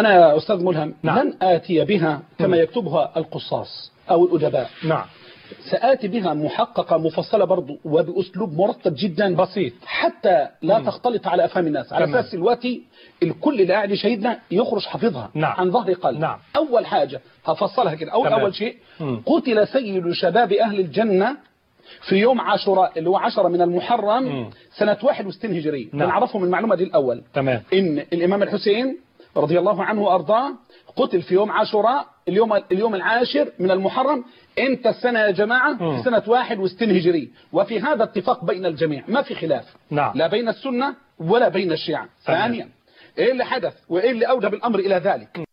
أنا يا أستاذ ملهم نعم. لن آتي بها كما يكتبها القصاص أو الأدباء نعم سآتي بها محققة مفصلة برضو وبأسلوب مرتب جدا بسيط حتى لا تختلط على أفهام الناس على. أساس دلوقتي الكل اللي قاعد يشاهدنا يخرج حافظها نعم. عن ظهر قلب نعم. أول حاجة هفصلها كده أول, تمام. أول شيء مم. قتل سيد شباب أهل الجنة في يوم عاشوراء اللي هو عشرة من المحرم مم. سنة 61 هجري نعم. نعرفهم المعلومة دي الأول تمام إن الإمام الحسين رضي الله عنه وأرضاه قتل في يوم عاشوراء اليوم اليوم العاشر من المحرم إمتى السنة يا جماعة مم. في سنة 61 هجري وفي هذا اتفاق بين الجميع ما في خلاف نعم. لا بين السنة ولا بين الشيعة تمام. ثانيا إيه اللي حدث وإيه اللي أوجب الأمر إلى ذلك